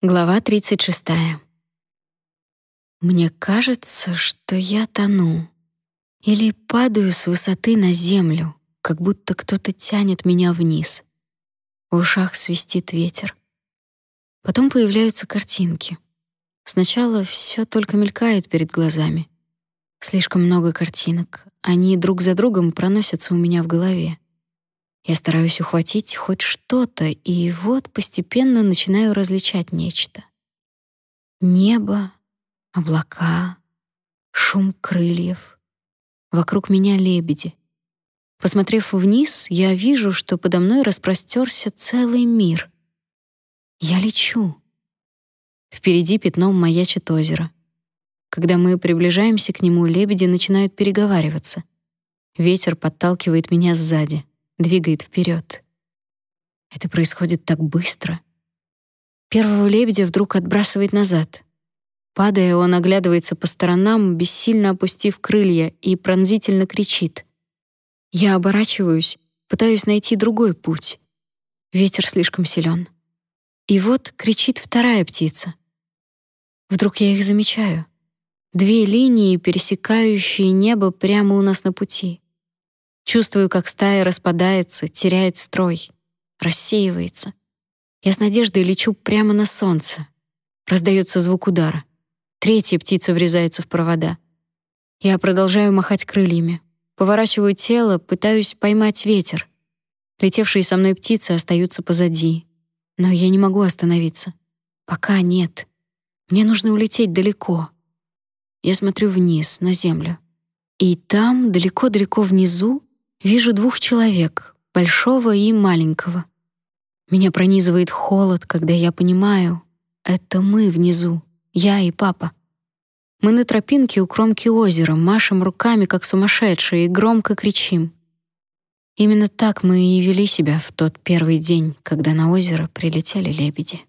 Глава 36. Мне кажется, что я тону или падаю с высоты на землю, как будто кто-то тянет меня вниз. В ушах свистит ветер. Потом появляются картинки. Сначала все только мелькает перед глазами. Слишком много картинок. Они друг за другом проносятся у меня в голове. Я стараюсь ухватить хоть что-то, и вот постепенно начинаю различать нечто. Небо, облака, шум крыльев. Вокруг меня лебеди. Посмотрев вниз, я вижу, что подо мной распростерся целый мир. Я лечу. Впереди пятном маячит озеро. Когда мы приближаемся к нему, лебеди начинают переговариваться. Ветер подталкивает меня сзади двигает вперед. Это происходит так быстро. Первого лебедя вдруг отбрасывает назад. Падая, он оглядывается по сторонам, бессильно опустив крылья, и пронзительно кричит. Я оборачиваюсь, пытаюсь найти другой путь. Ветер слишком силен. И вот кричит вторая птица. Вдруг я их замечаю. Две линии, пересекающие небо прямо у нас на пути. Чувствую, как стая распадается, теряет строй, рассеивается. Я с надеждой лечу прямо на солнце. Раздается звук удара. Третья птица врезается в провода. Я продолжаю махать крыльями. Поворачиваю тело, пытаюсь поймать ветер. Летевшие со мной птицы остаются позади. Но я не могу остановиться. Пока нет. Мне нужно улететь далеко. Я смотрю вниз, на землю. И там, далеко-далеко внизу, Вижу двух человек, большого и маленького. Меня пронизывает холод, когда я понимаю, это мы внизу, я и папа. Мы на тропинке у кромки озера, машем руками, как сумасшедшие, и громко кричим. Именно так мы и вели себя в тот первый день, когда на озеро прилетели лебеди.